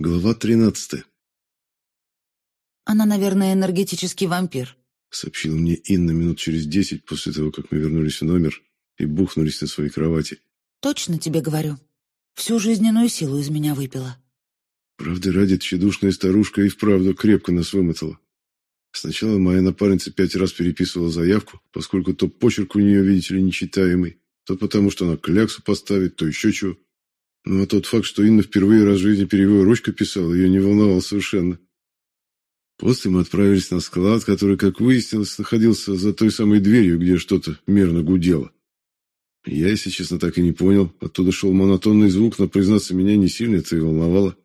Глава тринадцатая. Она, наверное, энергетический вампир. Сообщила мне Инна минут через десять после того, как мы вернулись в номер и бухнулись на своей кровати. Точно тебе говорю. Всю жизненную силу из меня выпила. Правда, ради тщедушная старушка и вправду крепко нас вымотала. Сначала моя напарница пять раз переписывала заявку, поскольку то почерк у нее, видите ли, нечитаемый, то потому, что она кляксу поставит, то еще чего. Ну а тот факт, что Инна впервые раз в жизни перевела ручкой писала, ее не волновал совершенно. После мы отправились на склад, который, как выяснилось, находился за той самой дверью, где что-то мерно гудело. Я, если честно, так и не понял. Оттуда шел монотонный звук, но, признаться, меня не сильно это и волновало.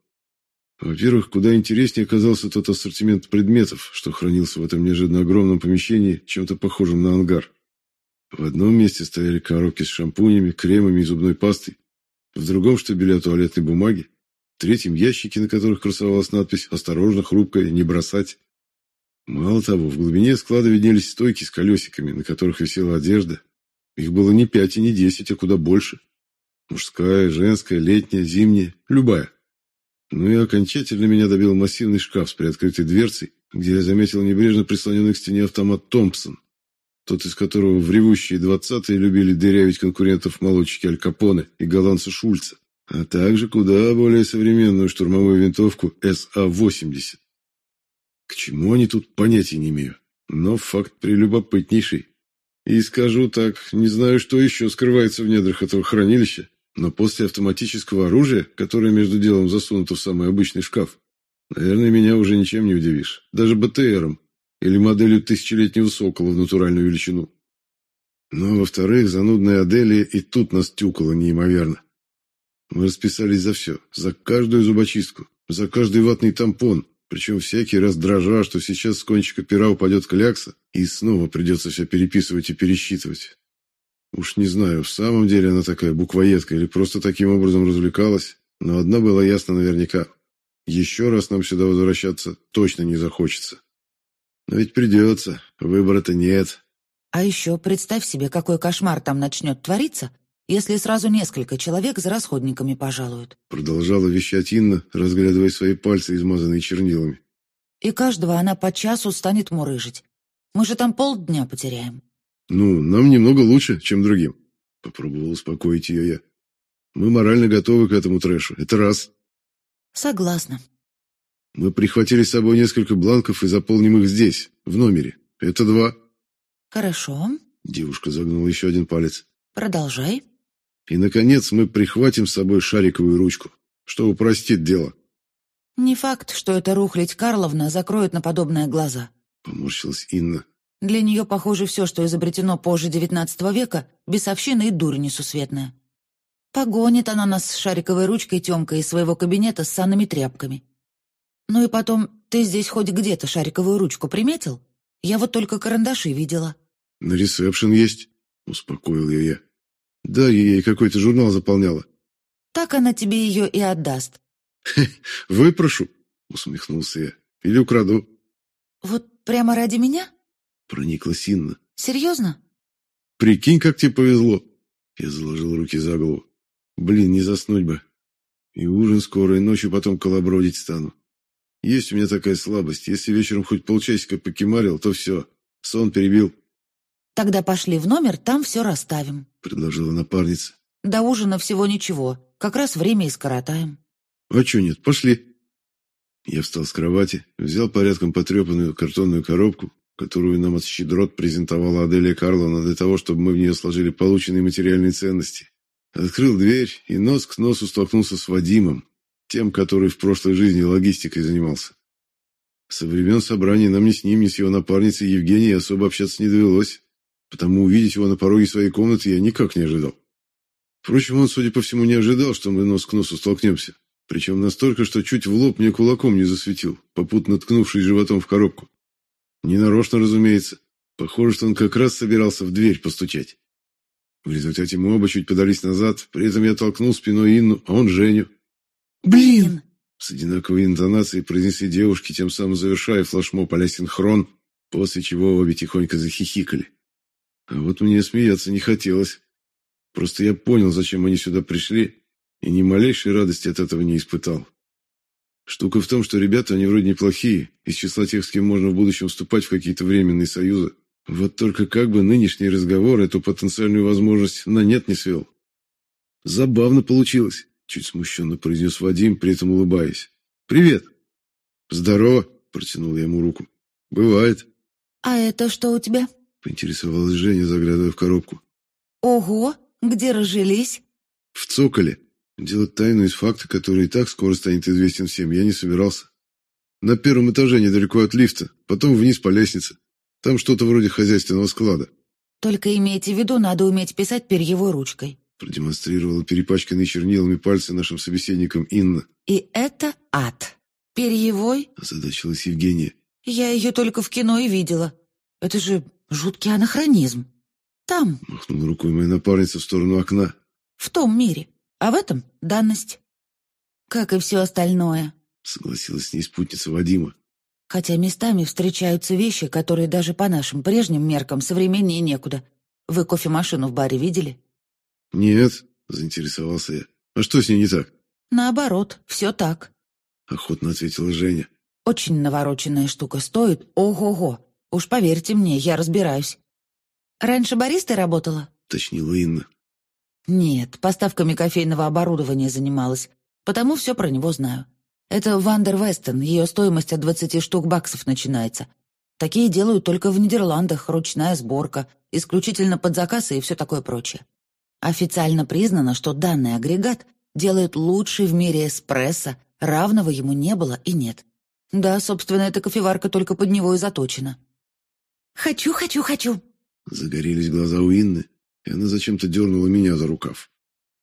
Во-первых, куда интереснее оказался тот ассортимент предметов, что хранился в этом неожиданно огромном помещении, чем-то похожем на ангар. В одном месте стояли коробки с шампунями, кремами и зубной пастой в другом штабеля туалетной бумаги, в третьем ящике, на которых красовалась надпись «Осторожно, хрупкая, не бросать». Мало того, в глубине склада виднелись стойки с колесиками, на которых висела одежда. Их было не пять и не десять, а куда больше. Мужская, женская, летняя, зимняя, любая. Ну и окончательно меня добил массивный шкаф с приоткрытой дверцей, где я заметил небрежно прислоненный к стене автомат «Томпсон», тот из которого в ревущие двадцатые любили дырявить конкурентов молодчики Аль Капоне и голландца Шульца, а также куда более современную штурмовую винтовку СА-80. К чему они тут, понятия не имею, но факт прелюбопытнейший. И скажу так, не знаю, что еще скрывается в недрах этого хранилища, но после автоматического оружия, которое между делом засунуто в самый обычный шкаф, наверное, меня уже ничем не удивишь, даже БТРом, или моделью тысячелетнего сокола в натуральную величину. Но, во-вторых, занудная Аделия и тут нас тюкала неимоверно. Мы расписались за все, за каждую зубочистку, за каждый ватный тампон, причем всякий раз дрожа, что сейчас с кончика пера упадет клякса, и снова придется все переписывать и пересчитывать. Уж не знаю, в самом деле она такая буквоедка или просто таким образом развлекалась, но одно было ясно наверняка. Еще раз нам сюда возвращаться точно не захочется. Но ведь придется, выбора-то нет. А еще представь себе, какой кошмар там начнет твориться, если сразу несколько человек за расходниками пожалуют. Продолжала вещать Инна, разглядывая свои пальцы, измазанные чернилами. И каждого она по часу станет мурыжить. Мы же там полдня потеряем. Ну, нам немного лучше, чем другим. Попробовал успокоить ее я. Мы морально готовы к этому трэшу. Это раз. Согласна. Мы прихватили с собой несколько бланков и заполним их здесь, в номере. Это два. Хорошо. Девушка загнула еще один палец. Продолжай. И, наконец, мы прихватим с собой шариковую ручку, что упростит дело. Не факт, что эта рухлядь Карловна закроет на подобное глаза. Поморщилась Инна. Для нее, похоже, все, что изобретено позже девятнадцатого века, бесовщина и дурь несусветная. Погонит она нас с шариковой ручкой Тёмкой из своего кабинета с санными тряпками. Ну и потом, ты здесь хоть где-то шариковую ручку приметил? Я вот только карандаши видела. На ресепшн есть, успокоил ее я. Да, ей какой-то журнал заполняла. Так она тебе ее и отдаст. Выпрошу, усмехнулся я. Или украду. Вот прямо ради меня? Прониклась Инна. Серьезно? Прикинь, как тебе повезло. Я заложил руки за голову. Блин, не заснуть бы. И ужин скоро, и ночью потом колобродить стану. Есть у меня такая слабость. Если вечером хоть полчасика покемарил, то все. Сон перебил. Тогда пошли в номер, там все расставим. Предложила напарница. До ужина всего ничего. Как раз время и скоротаем. А че нет, пошли. Я встал с кровати, взял порядком потрепанную картонную коробку, которую нам от щедрот презентовала Аделия Карловна для того, чтобы мы в нее сложили полученные материальные ценности. Открыл дверь и нос к носу столкнулся с Вадимом, тем, который в прошлой жизни логистикой занимался. Со времен собрания нам ни с ним, ни с его напарницей Евгенией особо общаться не довелось, потому увидеть его на пороге своей комнаты я никак не ожидал. Впрочем, он, судя по всему, не ожидал, что мы нос к носу столкнемся, причем настолько, что чуть в лоб мне кулаком не засветил, попутно ткнувшись животом в коробку. Ненарочно, разумеется. Похоже, что он как раз собирался в дверь постучать. В результате мы оба чуть подались назад, при этом я толкнул спиной Инну, а он Женю. Блин! С одинаковой интонацией произнесли девушки, тем самым завершая флешмоб а синхрон, после чего обе тихонько захихикали. А вот мне смеяться не хотелось. Просто я понял, зачем они сюда пришли, и ни малейшей радости от этого не испытал. Штука в том, что ребята, они вроде неплохие, из числа тех, с кем можно в будущем вступать в какие-то временные союзы. Вот только как бы нынешний разговор эту потенциальную возможность на нет не свел. Забавно получилось, чуть смущенно произнес Вадим, при этом улыбаясь. Привет. Здорово, протянул я ему руку. Бывает. А это что у тебя? Поинтересовалась Женя, заглядывая в коробку. Ого, где разжились? В цоколе. Делать тайну из факта, который и так скоро станет известен всем, я не собирался. На первом этаже недалеко от лифта, потом вниз по лестнице. Там что-то вроде хозяйственного склада. Только имейте в виду, надо уметь писать перьевой ручкой. Продемонстрировала перепачканные чернилами пальцы нашим собеседникам Инна. И это ад. Перьевой? Озадачилась Евгения. Я ее только в кино и видела. Это же жуткий анахронизм. Там. Махнула рукой моя напарница в сторону окна. В том мире. А в этом — данность. Как и все остальное. Согласилась с ней спутница Вадима. Хотя местами встречаются вещи, которые даже по нашим прежним меркам современнее некуда. Вы кофемашину в баре видели? Нет, заинтересовался я. А что с ней не так? Наоборот, все так. Охотно ответила Женя. Очень навороченная штука стоит. Ого-го. Уж поверьте мне, я разбираюсь. Раньше баристой работала? Точнила Инна. Нет, поставками кофейного оборудования занималась, потому все про него знаю. Это Вандер Вестон, ее стоимость от 20 штук баксов начинается. Такие делают только в Нидерландах, ручная сборка, исключительно под заказ и все такое прочее. Официально признано, что данный агрегат делает лучший в мире эспрессо, равного ему не было и нет. Да, собственно, эта кофеварка только под него и заточена. «Хочу, хочу, хочу!» Загорелись глаза у Инны, и она зачем-то дернула меня за рукав.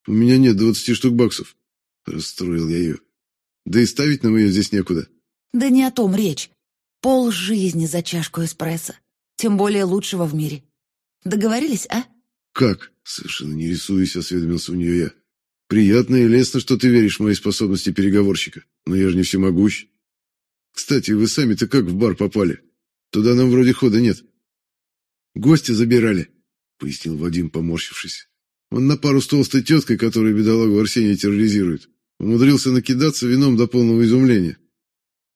«У меня нет двадцати штук баксов», — расстроил я ее. «Да и ставить нам ее здесь некуда». «Да не о том речь. Пол жизни за чашку эспрессо. Тем более лучшего в мире. Договорились, а?» «Как?» — совершенно не рисуясь, осведомился у нее я. «Приятно и лестно, что ты веришь в мои способности переговорщика, но я же не всемогущ. Кстати, вы сами-то как в бар попали? Туда нам вроде хода нет». «Гостя забирали», пояснил Вадим, поморщившись. Он на пару с толстой теткой, которая бедолагу Арсения терроризирует, умудрился накидаться вином до полного изумления.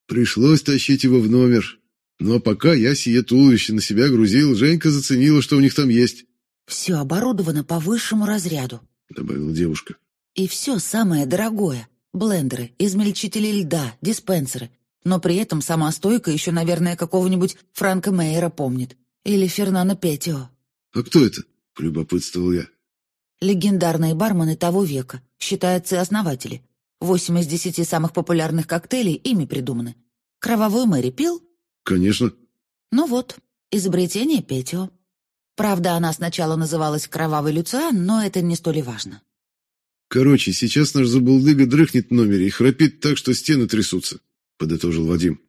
Пришлось тащить его в номер. А пока я сие туловище на себя грузил, Женька заценила, что у них там есть. «Все оборудовано по высшему разряду», — добавила девушка. «И все самое дорогое. Блендеры, измельчители льда, диспенсеры. Но при этом сама стойка еще, наверное, какого-нибудь Франка Мейера помнит. Или Фернана Петио. «А кто это?» — полюбопытствовал я. «Легендарные бармены того века, считаются основатели. Восемь из десяти самых популярных коктейлей ими придуманы. Кровавую Мэри пил?» «Конечно». «Ну вот, изобретение Петио. Правда, она сначала называлась Кровавый Люциан, но это не столь важно». «Короче, сейчас наш забулдыга дрыхнет в номере и храпит так, что стены трясутся», — подытожил Вадим.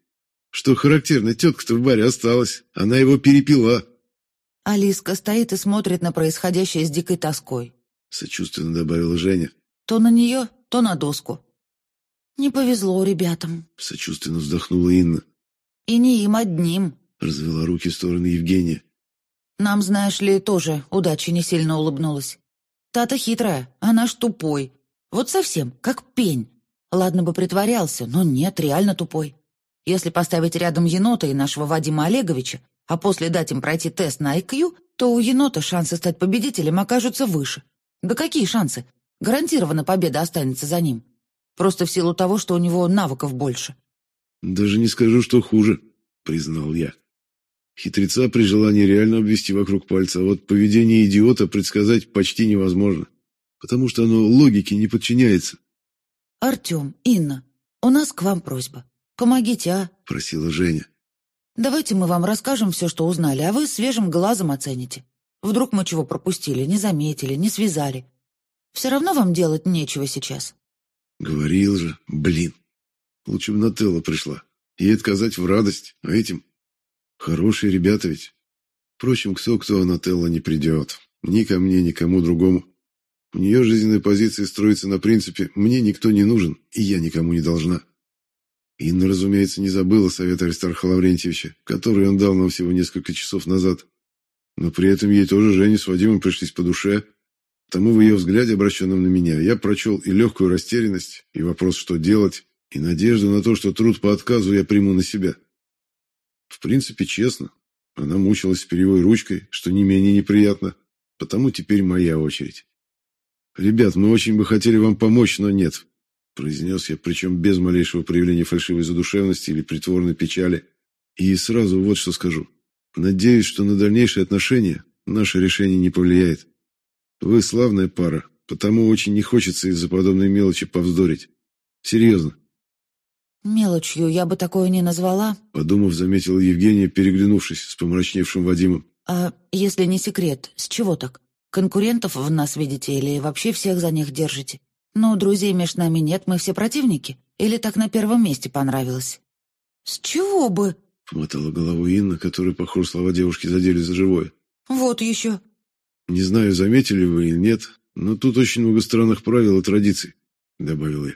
«Что характерно, тетка-то в баре осталась. Она его перепила». Алиска стоит и смотрит на происходящее с дикой тоской. Сочувственно добавила Женя. То на нее, то на доску. Не повезло ребятам. Сочувственно вздохнула Инна. И не им одним. Развела руки в стороны Евгения. Нам, знаешь ли, тоже удача не сильно улыбнулась. Тата хитрая, а наш тупой. Вот совсем, как пень. Ладно бы притворялся, но нет, реально тупой. Если поставить рядом енота и нашего Вадима Олеговича, а после дать им пройти тест на IQ, то у енота шансы стать победителем окажутся выше. Да какие шансы? Гарантированно победа останется за ним. Просто в силу того, что у него навыков больше. «Даже не скажу, что хуже», — признал я. Хитреца при желании реально обвести вокруг пальца, а вот поведение идиота предсказать почти невозможно, потому что оно логике не подчиняется. «Артем, Инна, у нас к вам просьба. Помогите, а?» — просила Женя. Давайте мы вам расскажем все, что узнали, а вы свежим глазом оцените. Вдруг мы чего пропустили, не заметили, не связали. Все равно вам делать нечего сейчас. Говорил же, блин. Лучше бы Нателла пришла. Ей отказать в радость, а этим... Хорошие ребята ведь. Впрочем, кто-кто, а Нателла не придет. Ни ко мне, ни кому другому. У нее жизненная позиция строится на принципе «мне никто не нужен, и я никому не должна». Инна, разумеется, не забыла совета Аристарха Лаврентьевича, который он дал нам всего несколько часов назад. Но при этом ей тоже Женя с Вадимом пришлись по душе. Тому в ее взгляде, обращенном на меня, я прочел и легкую растерянность, и вопрос, что делать, и надежду на то, что труд по отказу я приму на себя. В принципе, честно, она мучилась перьевой ручкой, что не менее неприятно, потому теперь моя очередь. «Ребят, мы очень бы хотели вам помочь, но нет», — произнес я, причем без малейшего проявления фальшивой задушевности или притворной печали. И сразу вот что скажу. Надеюсь, что на дальнейшие отношения наше решение не повлияет. Вы славная пара, потому очень не хочется из-за подобной мелочи повздорить. Серьезно. «Мелочью я бы такое не назвала», — подумав, заметила Евгения, переглянувшись с помрачневшим Вадимом. «А если не секрет, с чего так? Конкурентов в нас видите или вообще всех за них держите? Ну, друзей между нами нет, мы все противники. Или так на первом месте понравилось?» «С чего бы?» — помотала голову Инна, которая, похоже, слова девушки задели за живое. «Вот еще». «Не знаю, заметили вы или нет, но тут очень много странных правил и традиций», — добавил я.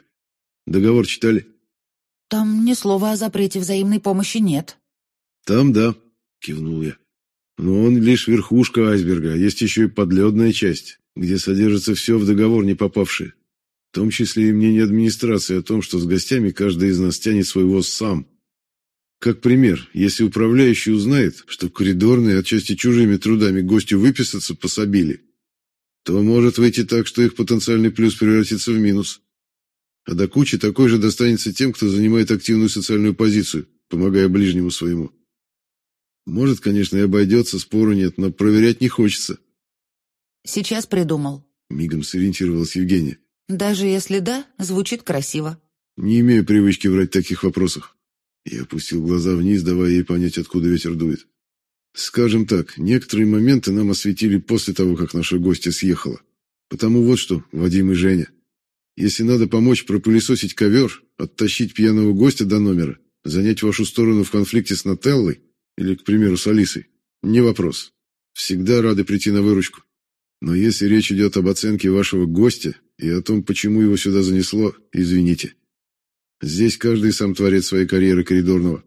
«Договор читали?» «Там ни слова о запрете взаимной помощи нет». «Там да», — кивнул я. «Но он лишь верхушка айсберга, есть еще и подледная часть, где содержится все в договор не попавшее. В том числе и мнение администрации о том, что с гостями каждый из нас тянет своего сам. Как пример, если управляющий узнает, что коридорные отчасти чужими трудами гостю выписаться пособили, то может выйти так, что их потенциальный плюс превратится в минус. А до кучи такой же достанется тем, кто занимает активную социальную позицию, помогая ближнему своему. Может, конечно, и обойдется, спору нет, но проверять не хочется. «Сейчас придумал», — мигом сориентировалась Евгения. «Даже если да, звучит красиво». «Не имею привычки врать в таких вопросах». Я опустил глаза вниз, давая ей понять, откуда ветер дует. Скажем так, некоторые моменты нам осветили после того, как наша гостья съехала. Потому вот что, Вадим и Женя. Если надо помочь пропылесосить ковер, оттащить пьяного гостя до номера, занять вашу сторону в конфликте с Нателлой или, к примеру, с Алисой, не вопрос. Всегда рады прийти на выручку. Но если речь идет об оценке вашего гостя и о том, почему его сюда занесло, извините. Здесь каждый сам творит своей карьеры коридорного.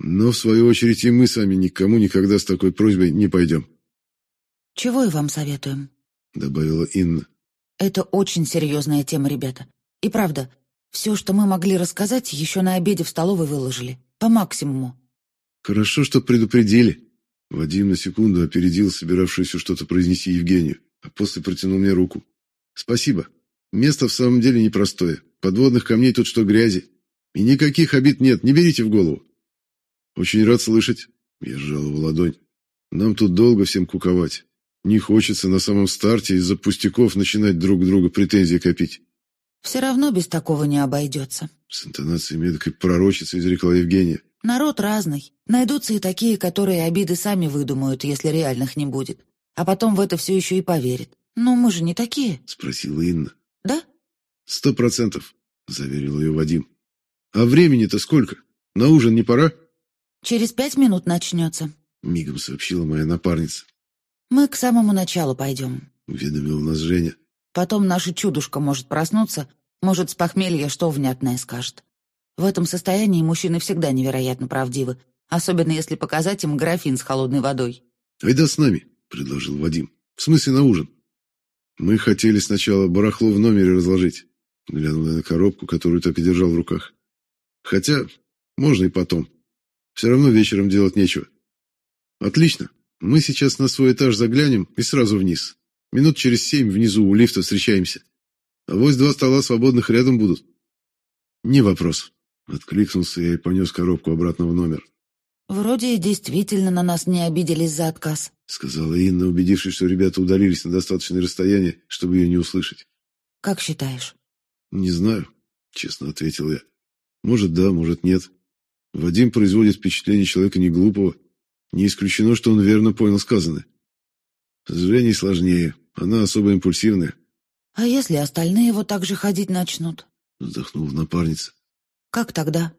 Но, в свою очередь, и мы сами никому никогда с такой просьбой не пойдем. «Чего и вам советуем», — добавила Инна. Это очень серьезная тема, ребята. И правда, все, что мы могли рассказать, еще на обеде в столовой выложили. По максимуму. Хорошо, что предупредили. Вадим на секунду опередил собиравшуюся что-то произнести Евгению, а после протянул мне руку. Спасибо. Место в самом деле непростое. Подводных камней тут что грязи. И никаких обид нет, не берите в голову. Очень рад слышать. Я сжал его ладонь. Нам тут долго всем куковать. Не хочется на самом старте из-за пустяков начинать друг друга претензии копить. «Все равно без такого не обойдется», — с интонацией медкой пророчицы изрекла Евгения. «Народ разный. Найдутся и такие, которые обиды сами выдумают, если реальных не будет. А потом в это все еще и поверят. Но мы же не такие», — спросила Инна. «Да?» «Сто процентов», — заверил ее Вадим. «А времени-то сколько? На ужин не пора?» «Через пять минут начнется», — мигом сообщила моя напарница. «Мы к самому началу пойдем», — уведомил нас Женя. «Потом наша чудушка может проснуться, может, с похмелья что внятное скажет. В этом состоянии мужчины всегда невероятно правдивы, особенно если показать им графин с холодной водой». «Айда с нами», — предложил Вадим. «В смысле на ужин?» Мы хотели сначала барахло в номере разложить, глянул на коробку, которую так и держал в руках. Хотя, можно и потом. Все равно вечером делать нечего. Отлично, мы сейчас на свой этаж заглянем и сразу вниз. Минут через семь внизу у лифта встречаемся. А вось два стола свободных рядом будут. Не вопрос. Откликнулся я и понес коробку обратно в номер. «Вроде действительно на нас не обиделись за отказ», — сказала Инна, убедившись, что ребята удалились на достаточное расстояние, чтобы ее не услышать. «Как считаешь?» «Не знаю», — честно ответил я. «Может, да, может, нет. Вадим производит впечатление человека неглупого, не исключено, что он верно понял сказанное. С Женей сложнее, она особо импульсивная. «А если остальные вот так же ходить начнут?» Вздохнула напарница. «Как тогда?»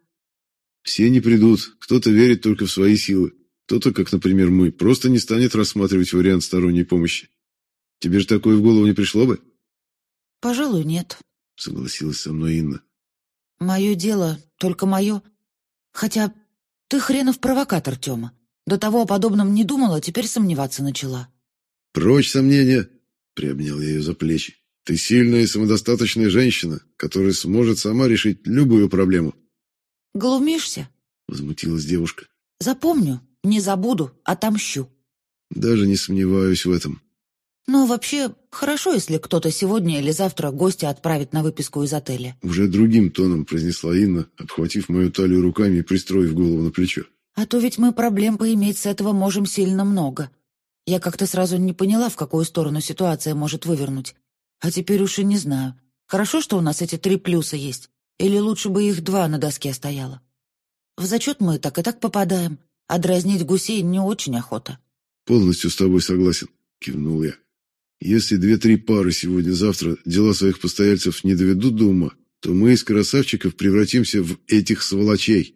«Все не придут, кто-то верит только в свои силы, кто-то, как, например, мы, просто не станет рассматривать вариант сторонней помощи. Тебе же такое в голову не пришло бы?» «Пожалуй, нет», — согласилась со мной Инна. «Мое дело, только мое. Хотя ты хренов провокатор, Тёма. До того о подобном не думала, теперь сомневаться начала. «Прочь сомнения!» — приобнял я ее за плечи. Ты сильная и самодостаточная женщина, которая сможет сама решить любую проблему. «Глумишься?» — возмутилась девушка. «Запомню, не забуду, отомщу». Даже не сомневаюсь в этом. Но вообще, хорошо, если кто-то сегодня или завтра гостя отправит на выписку из отеля. Уже другим тоном произнесла Инна, обхватив мою талию руками и пристроив голову на плечо. А то ведь мы проблем поиметь с этого можем сильно много. Я как-то сразу не поняла, в какую сторону ситуация может вывернуть. А теперь уж и не знаю. Хорошо, что у нас эти три плюса есть. Или лучше бы их два на доске стояло. В зачет мы так и так попадаем, а дразнить гусей не очень охота. «Полностью с тобой согласен», — кивнул я. «Если две-три пары сегодня-завтра дела своих постояльцев не доведут до ума, то мы из красавчиков превратимся в этих сволочей.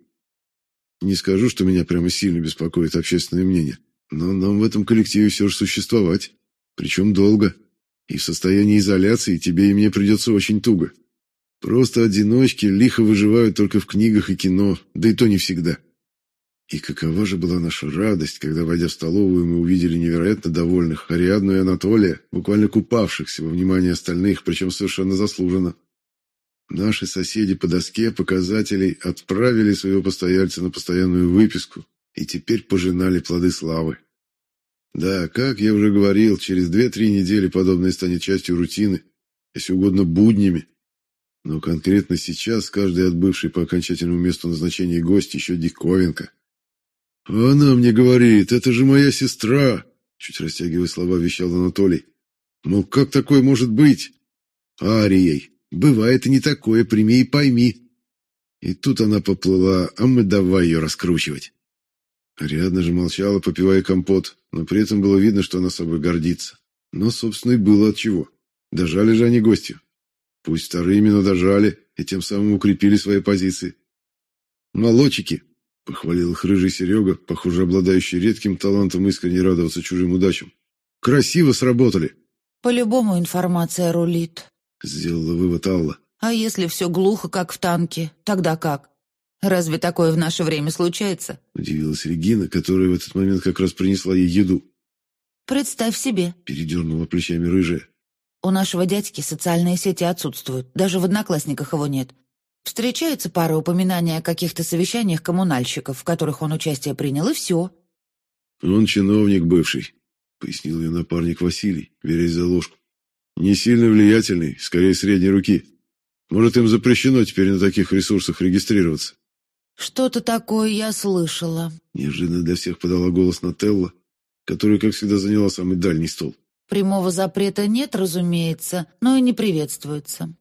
Не скажу, что меня прямо сильно беспокоит общественное мнение, но нам в этом коллективе все же существовать, причем долго, и в состоянии изоляции тебе и мне придется очень туго. Просто одиночки лихо выживают только в книгах и кино, да и то не всегда». И какова же была наша радость, когда, войдя в столовую, мы увидели невероятно довольных Ариадну и Анатолия, буквально купавшихся во внимании остальных, причем совершенно заслуженно. Наши соседи по доске показателей отправили своего постояльца на постоянную выписку и теперь пожинали плоды славы. Да, как я уже говорил, через две-три недели подобное станет частью рутины, если угодно буднями. Но конкретно сейчас каждый отбывший по окончательному месту назначения гость еще диковинка. «Она мне говорит, это же моя сестра!» Чуть растягивая слова, вещал Анатолий. «Мол, как такое может быть?» «Арией, бывает и не такое, прими и пойми». И тут она поплыла, а мы давай ее раскручивать. Ариадна же молчала, попивая компот, но при этом было видно, что она собой гордится. Но, собственно, и было от чего. Дожали же они гостю. Пусть вторыми, но дожали, и тем самым укрепили свои позиции. «Молодчики!» Похвалил их рыжий Серега, похоже, обладающий редким талантом искренне радоваться чужим удачам. «Красиво сработали!» «По-любому информация рулит», — сделала вывод Алла. «А если все глухо, как в танке, тогда как? Разве такое в наше время случается?» Удивилась Регина, которая в этот момент как раз принесла ей еду. «Представь себе», — передернула плечами рыжая. «У нашего дядьки социальные сети отсутствуют, даже в одноклассниках его нет. Встречается пара упоминаний о каких-то совещаниях коммунальщиков, в которых он участие принял, и все. «Он чиновник бывший», — пояснил ее напарник Василий, берясь за ложку. «Не сильно влиятельный, скорее средней руки. Может, им запрещено теперь на таких ресурсах регистрироваться?» «Что-то такое я слышала», — неожиданно для всех подала голос Нателла, которая, как всегда, заняла самый дальний стол. «Прямого запрета нет, разумеется, но и не приветствуется.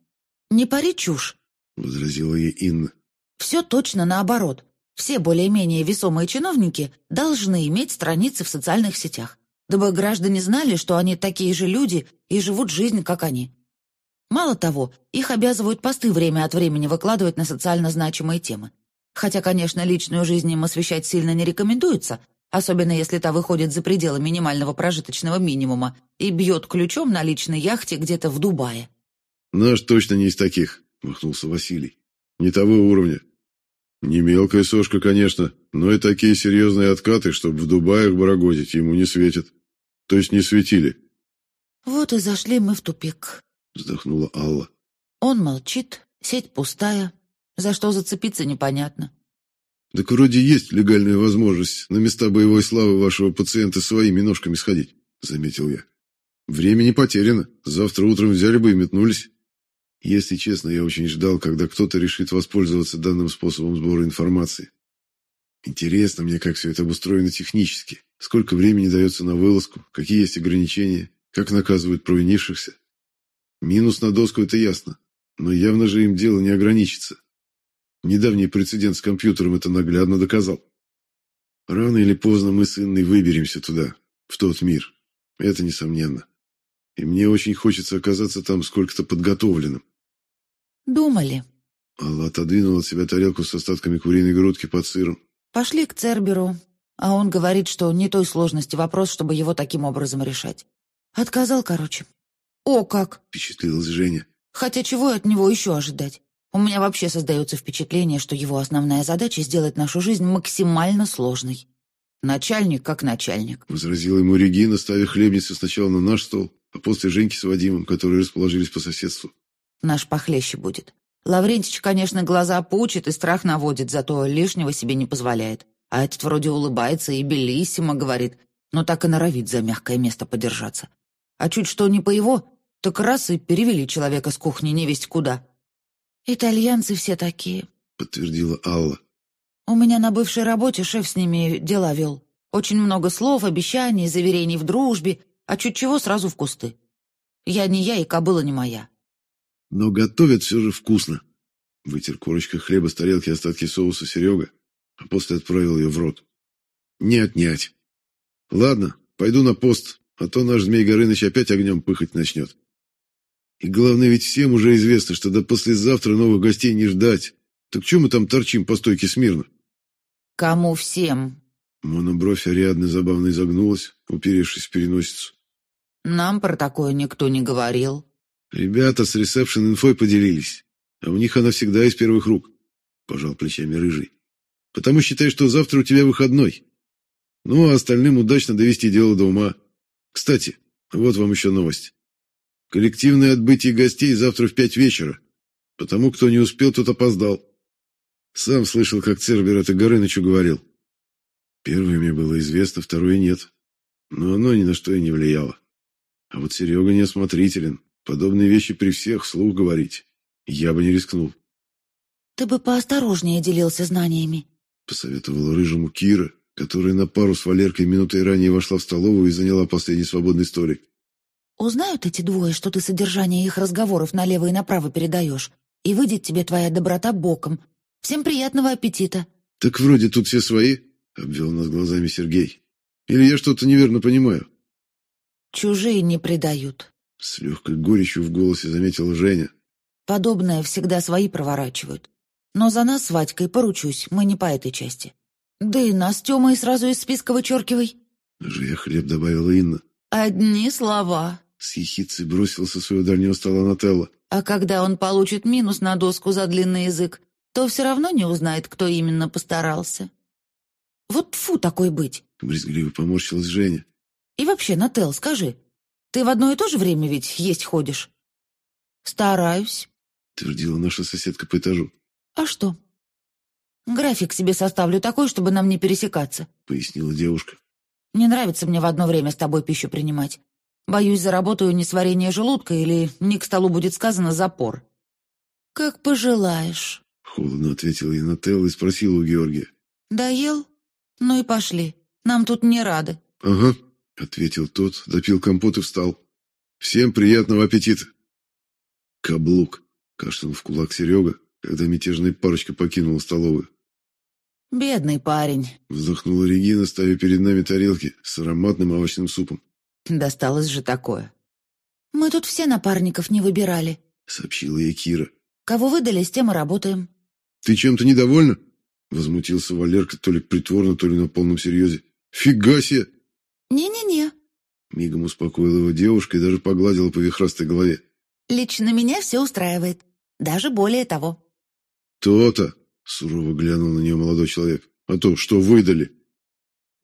Не пари чушь. — возразила ей Инна. «Все точно наоборот. Все более-менее весомые чиновники должны иметь страницы в социальных сетях, дабы граждане знали, что они такие же люди и живут жизнь, как они. Мало того, их обязывают посты время от времени выкладывать на социально значимые темы. Хотя, конечно, личную жизнь им освещать сильно не рекомендуется, особенно если та выходит за пределы минимального прожиточного минимума и бьет ключом на личной яхте где-то в Дубае. «Наш точно не из таких», — махнулся Василий. «Не того уровня. Не мелкая сошка, конечно, но и такие серьезные откаты, чтобы в Дубаях барагозить, ему не светит. То есть не светили». «Вот и зашли мы в тупик», — вздохнула Алла. «Он молчит, сеть пустая. За что зацепиться, непонятно». «Так вроде есть легальная возможность на места боевой славы вашего пациента своими ножками сходить», — заметил я. «Время не потеряно. Завтра утром взяли бы и метнулись». Если честно, я очень ждал, когда кто-то решит воспользоваться данным способом сбора информации. Интересно мне, как все это обустроено технически, сколько времени дается на вылазку, какие есть ограничения, как наказывают провинившихся. Минус на доску – это ясно, но явно же им дело не ограничится. Недавний прецедент с компьютером это наглядно доказал. Рано или поздно мы с Инной выберемся туда, в тот мир. Это несомненно. И мне очень хочется оказаться там сколько-то подготовленным. «Думали». Алла отодвинула от себя тарелку с остатками куриной грудки под сыром. «Пошли к Церберу, а он говорит, что не той сложности вопрос, чтобы его таким образом решать. Отказал, короче». «О, как!» — впечатлилась Женя. «Хотя чего от него еще ожидать? У меня вообще создается впечатление, что его основная задача — сделать нашу жизнь максимально сложной. Начальник как начальник», — возразила ему Регина, ставя хлебницу сначала на наш стол, а после Женьки с Вадимом, которые расположились по соседству. Наш похлеще будет. Лаврентич, конечно, глаза пучит и страх наводит, зато лишнего себе не позволяет. А этот вроде улыбается и белиссимо говорит, но так и норовит за мягкое место подержаться. А чуть что не по его, так раз и перевели человека с кухни невесть куда. «Итальянцы все такие», — подтвердила Алла. «У меня на бывшей работе шеф с ними дела вел. Очень много слов, обещаний, заверений в дружбе, а чуть чего сразу в кусты. Я не я и кобыла не моя». «Но готовят все же вкусно», — вытер корочкой хлеба с тарелки остатки соуса Серега, а после отправил ее в рот. «Не отнять. Ладно, пойду на пост, а то наш Змей Горыныч опять огнем пыхать начнет. И главное, ведь всем уже известно, что до послезавтра новых гостей не ждать. Так что мы там торчим по стойке смирно? Кому всем? Монобровь Ариадны забавно изогнулась, уперевшись в переносицу. Нам про такое никто не говорил. Ребята с ресепшн инфой поделились, а у них она всегда из первых рук, пожал плечами Рыжий. Потому считай, что завтра у тебя выходной. Ну, а остальным удачно довести дело до ума. Кстати, вот вам еще новость. Коллективное отбытие гостей завтра в пять вечера. Потому кто не успел, тот опоздал. Сам слышал, как Цербер это Горынычу говорил. Первое мне было известно, второе нет. Но оно ни на что и не влияло. А вот Серега неосмотрителен. Подобные вещи при всех вслух говорить. Я бы не рискнул. «Ты бы поосторожнее делился знаниями», — посоветовала рыжему Кира, которая на пару с Валеркой минутой ранее вошла в столовую и заняла последний свободный столик. Узнают эти двое, что ты содержание их разговоров налево и направо передаешь, и выйдет тебе твоя доброта боком. Всем приятного аппетита!» «Так вроде тут все свои», — обвел нас глазами Сергей. «Или я что-то неверно понимаю?» «Чужие не предают», — с легкой горечью в голосе заметила Женя. «Подобное всегда свои проворачивают. Но за нас с Вадькой поручусь, мы не по этой части. Да и нас, Тёма, и сразу из списка вычеркивай». Же хлеб добавила Инна. «Одни слова», с ехицей бросился со своего дальнего стола Нателла. «А когда он получит минус на доску за длинный язык, то все равно не узнает, кто именно постарался». «Вот фу такой быть!» — брезгливо поморщилась Женя. «И вообще, Нателл, скажи, ты в одно и то же время ведь есть ходишь?» «Стараюсь», — твердила наша соседка по этажу. «А что?» «График себе составлю такой, чтобы нам не пересекаться», — пояснила девушка. «Не нравится мне в одно время с тобой пищу принимать. Боюсь, заработаю несварение желудка или, не к столу будет сказано, запор». «Как пожелаешь», — холодно ответила Иннателла и спросила у Георгия. «Доел? Ну и пошли. Нам тут не рады». «Ага», — ответил тот, допил компот и встал. «Всем приятного аппетита!» «Каблук!» — кашлянул в кулак Серега, когда мятежная парочка покинула столовую. «Бедный парень!» — вздохнула Регина, ставя перед нами тарелки с ароматным овощным супом. Досталось же такое. «Мы тут все напарников не выбирали», — сообщила ей Кира. «Кого выдали, с тем и работаем». «Ты чем-то недовольна?» — возмутился Валерка то ли притворно, то ли на полном серьезе. «Фига себе!» «Не-не-не», — мигом успокоила его девушка и даже погладила по вихрастой голове. «Лично меня все устраивает. Даже более того». «То-то!» — сурово глянул на нее молодой человек. «А то, что выдали?»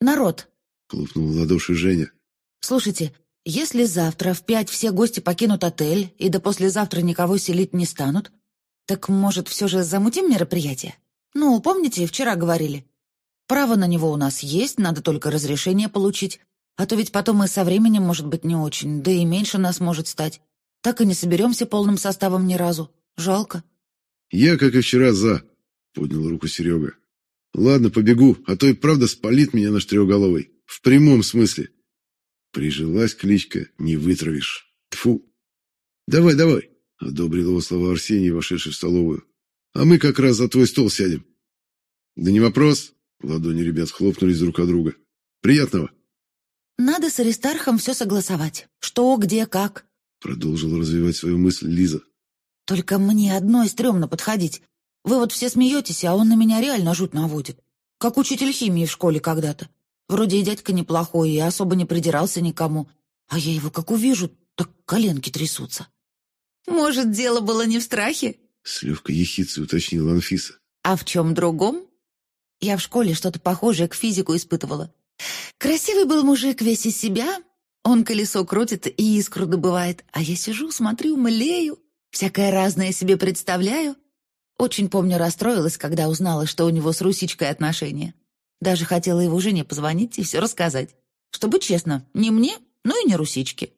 «Народ!» — хлопнула ладоши Женя. «Слушайте, если завтра в пять все гости покинут отель и до послезавтра никого селить не станут, так, может, все же замутим мероприятие? Ну, помните, вчера говорили? Право на него у нас есть, надо только разрешение получить. А то ведь потом и со временем может быть не очень, да и меньше нас может стать. Так и не соберемся полным составом ни разу. Жалко». «Я, как и вчера, за», — поднял руку Серега. «Ладно, побегу, а то и правда спалит меня наш трехголовый. В прямом смысле. Прижилась кличка «Не вытравишь». Тфу. «Давай, давай», — одобрил его слова Арсений, вошедший в столовую. «А мы как раз за твой стол сядем». «Да не вопрос», — ладони ребят хлопнулись друг от друга. «Приятного». «Надо с Аристархом все согласовать. Что, где, как», — продолжила развивать свою мысль Лиза. «Только мне одной стрёмно подходить. Вы вот все смеетесь, а он на меня реально жуть наводит. Как учитель химии в школе когда-то. Вроде и дядька неплохой, и особо не придирался никому. А я его как увижу, так коленки трясутся. «Может, дело было не в страхе?» С легкой ехицей уточнила Анфиса. «А в чем другом?» Я в школе что-то похожее к физику испытывала. Красивый был мужик весь из себя. Он колесо крутит и искру добывает, а я сижу, смотрю, млею, всякое разное себе представляю. Очень помню, расстроилась, когда узнала, что у него с Русичкой отношения. Даже хотела его жене позвонить и все рассказать. Чтобы честно, не мне, но и не Русичке.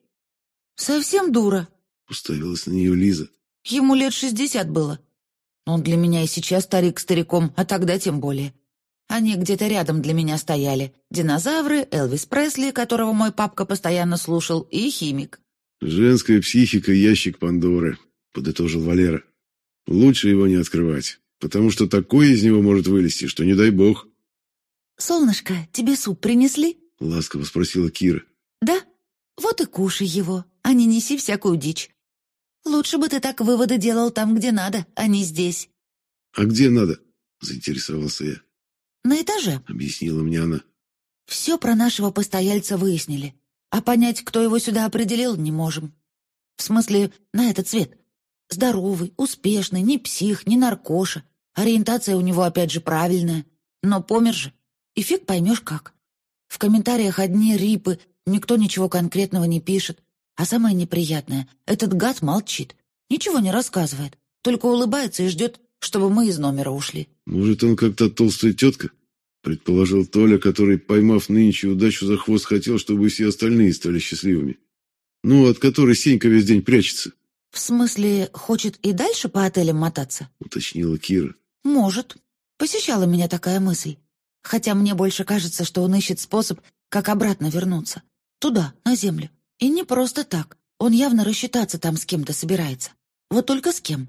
Совсем дура. Уставилась на нее Лиза. Ему лет шестьдесят было. Он для меня и сейчас старик стариком, а тогда тем более. Они где-то рядом для меня стояли. Динозавры, Элвис Пресли, которого мой папка постоянно слушал, и химик. «Женская психика — ящик Пандоры», — подытожил Валера. «Лучше его не открывать, потому что такое из него может вылезти, что не дай бог». «Солнышко, тебе суп принесли?» — ласково спросила Кира. «Да? Вот и кушай его, а не неси всякую дичь. Лучше бы ты так выводы делал там, где надо, а не здесь». «А где надо?» — заинтересовался я. «На этаже», — объяснила мне она. «Все про нашего постояльца выяснили, а понять, кто его сюда определил, не можем. В смысле, на этот цвет. Здоровый, успешный, не псих, не наркоша. Ориентация у него, опять же, правильная. Но помер же. И фиг поймешь как. В комментариях одни рипы, никто ничего конкретного не пишет. А самое неприятное — этот гад молчит. Ничего не рассказывает. Только улыбается и ждет, чтобы мы из номера ушли. Может, он как то толстая тетка? Предположил Толя, который, поймав нынче удачу за хвост, хотел, чтобы все остальные стали счастливыми. Ну, от которой Сенька весь день прячется. «В смысле, хочет и дальше по отелям мотаться?» — уточнила Кира. «Может. Посещала меня такая мысль. Хотя мне больше кажется, что он ищет способ, как обратно вернуться. Туда, на землю. И не просто так. Он явно рассчитаться там с кем-то собирается. Вот только с кем.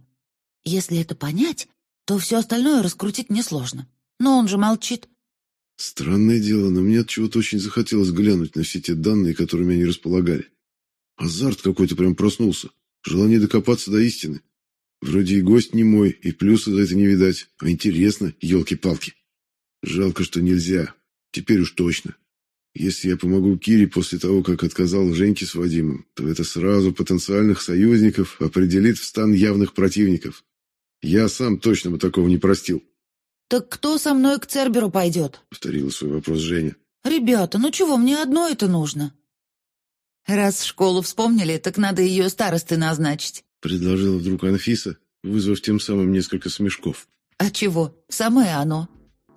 Если это понять, то все остальное раскрутить несложно. Но он же молчит. Странное дело, но мне от чего-то очень захотелось глянуть на все те данные, которыми они располагали. Азарт какой-то прям проснулся. Желание докопаться до истины. Вроде и гость не мой, и плюса за это не видать. А интересно, елки-палки. Жалко, что нельзя. Теперь уж точно. Если я помогу Кире после того, как отказал Женьке с Вадимом, то это сразу потенциальных союзников определит в стан явных противников. Я сам точно бы такого не простил. «Так кто со мной к Церберу пойдет?» — повторила свой вопрос Женя. «Ребята, ну чего, мне одно это нужно». «Раз школу вспомнили, так надо ее старосты назначить», — предложила вдруг Анфиса, вызвав тем самым несколько смешков. «А чего? Самое оно.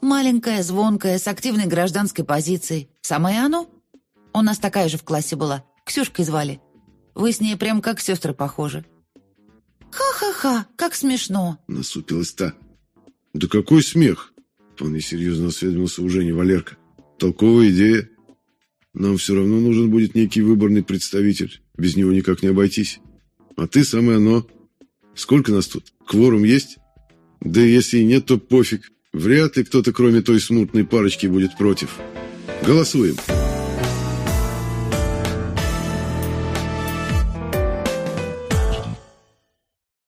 Маленькая, звонкая, с активной гражданской позицией. Самое оно. У нас такая же в классе была. Ксюшкой звали. Вы с ней прям как сестры похожи. «Ха-ха-ха, как смешно!» — насупилась та. «Да какой смех!» — вполне серьезно осведомился уже не Валерка. «Толковая идея. Нам все равно нужен будет некий выборный представитель. Без него никак не обойтись. А ты самое оно. Сколько нас тут? Кворум есть? Да если и нет, то пофиг. Вряд ли кто-то, кроме той смутной парочки, будет против. Голосуем!»